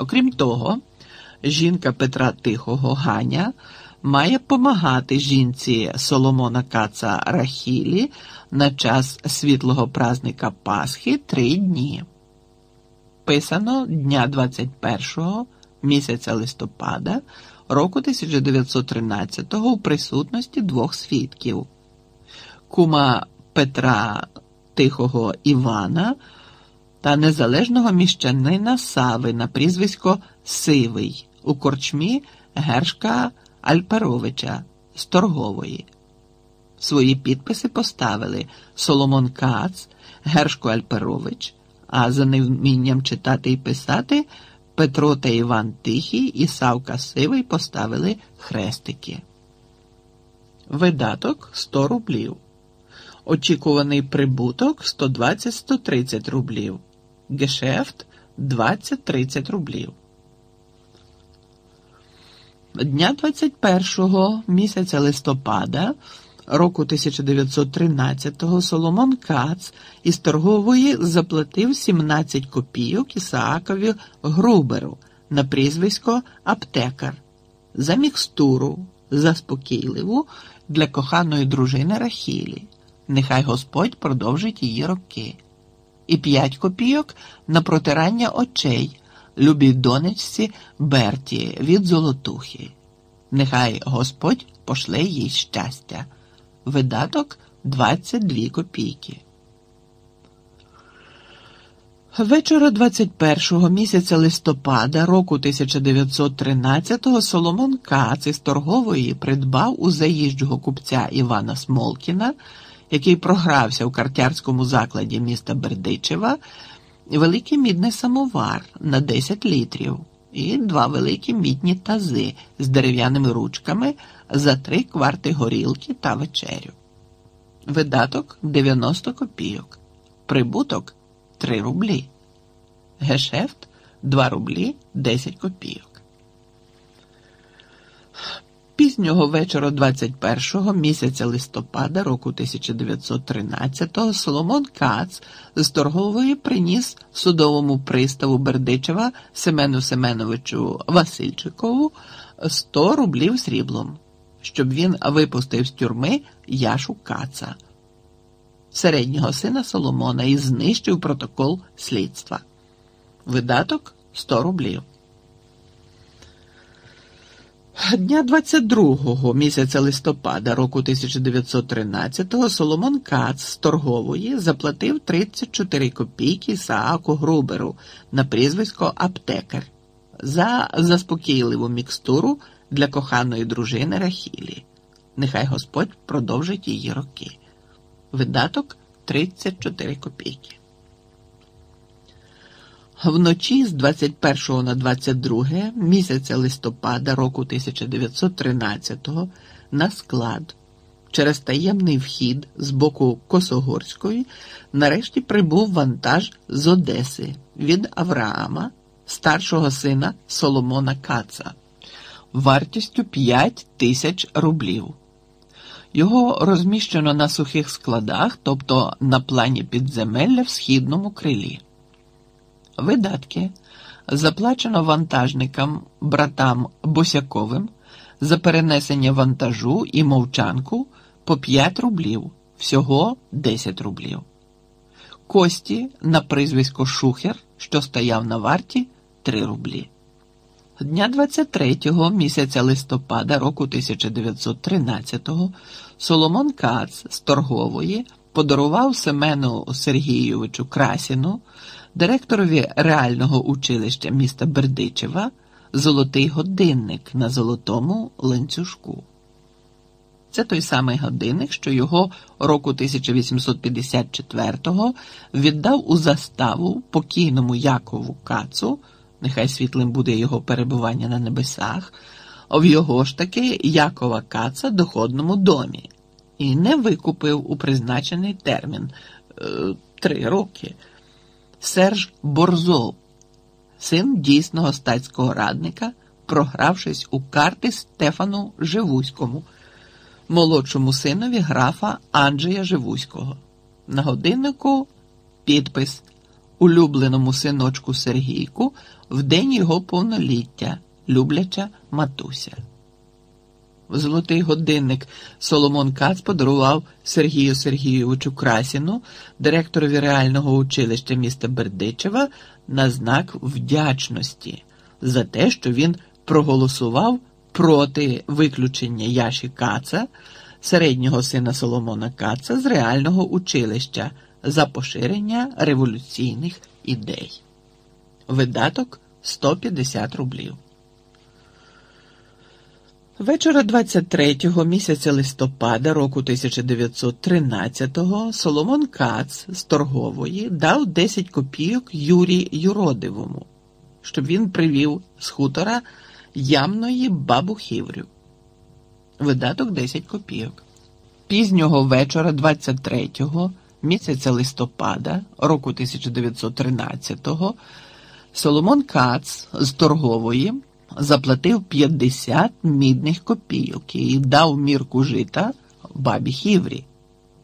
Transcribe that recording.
Окрім того, жінка Петра Тихого Ганя має помагати жінці Соломона Каца Рахілі на час світлого празника Пасхи три дні. Писано дня 21 місяця листопада року 1913 у присутності двох свідків кума Петра Тихого Івана та незалежного міщанина Сави на прізвисько Сивий у корчмі Гершка Альперовича з Торгової. Свої підписи поставили Соломон Кац, Гершко Альперович, а за невмінням читати і писати Петро та Іван Тихий і Савка Сивий поставили хрестики. Видаток 100 рублів. Очікуваний прибуток 120-130 рублів. Гешефт 20-30 рублів. Дня 21 місяця листопада року 1913-го Соломон Кац із торгової заплатив 17 копійок Ісаакові Груберу на прізвисько Аптекар за мікстуру заспокійливу для коханої дружини Рахілі. Нехай Господь продовжить її роки. І 5 копійок на протирання очей любій донечці Берті від Золотухи. Нехай Господь пошле їй щастя. Видаток 22 копійки. Вечора 21-го місяця листопада року 1913-го Соломон Кац із торгової придбав у заїжджого купця Івана Смолкіна, який програвся у картярському закладі міста Бердичева, великий мідний самовар на 10 літрів і два великі мідні тази з дерев'яними ручками за три кварти горілки та вечерю. Видаток 90 копійок. Прибуток 3 рублі. Гешефт 2 рублі 10 копійок. Пізнього вечора 21-го місяця листопада року 1913-го Соломон Кац з торгової приніс судовому приставу Бердичева Семену Семеновичу Васильчикову 100 рублів сріблом, щоб він випустив з тюрми Яшу Каца, середнього сина Соломона, і знищив протокол слідства. Видаток 100 рублів. Дня 22-го місяця листопада року 1913-го Соломон Кац з торгової заплатив 34 копійки Сааку Груберу на прізвисько Аптекар за заспокійливу мікстуру для коханої дружини Рахілі. Нехай Господь продовжить її роки. Видаток 34 копійки. Вночі з 21 на 22 місяця листопада року 1913-го на склад через таємний вхід з боку Косогорської нарешті прибув вантаж з Одеси від Авраама, старшого сина Соломона Каца, вартістю 5 тисяч рублів. Його розміщено на сухих складах, тобто на плані підземелля в східному крилі. Видатки заплачено вантажникам братам Босяковим за перенесення вантажу і мовчанку по 5 рублів, всього 10 рублів. Кості на прізвисько Шухер, що стояв на варті 3 рублі. Дня 23-го місяця листопада року 1913-го Соломон Кац з торгової подарував Семену Сергійовичу Красіну директорові реального училища міста Бердичева золотий годинник на золотому ланцюжку. Це той самий годинник, що його року 1854-го віддав у заставу покійному Якову Кацу, нехай світлим буде його перебування на небесах, в його ж таки Якова Каца доходному домі, і не викупив у призначений термін е, три роки. Серж Борзов, син дійсного статського радника, програвшись у карти Стефану Живуському, молодшому синові графа Анджея Живуського. На годиннику підпис улюбленому синочку Сергійку в день його повноліття, любляча матуся. Золотий годинник Соломон Кац подарував Сергію Сергійовичу Красіну, директорові реального училища міста Бердичева, на знак вдячності за те, що він проголосував проти виключення Яші Каца, середнього сина Соломона Каца з реального училища за поширення революційних ідей. Видаток 150 рублів. Вечора 23-го місяця листопада року 1913-го Соломон Кац з торгової дав 10 копійок Юрі Юродивому, щоб він привів з хутора ямної бабу Хіврю. Видаток 10 копійок. Пізнього вечора 23-го місяця листопада року 1913-го Соломон Кац з торгової заплатив 50 мідних копійок і дав мірку жита бабі Хіврі.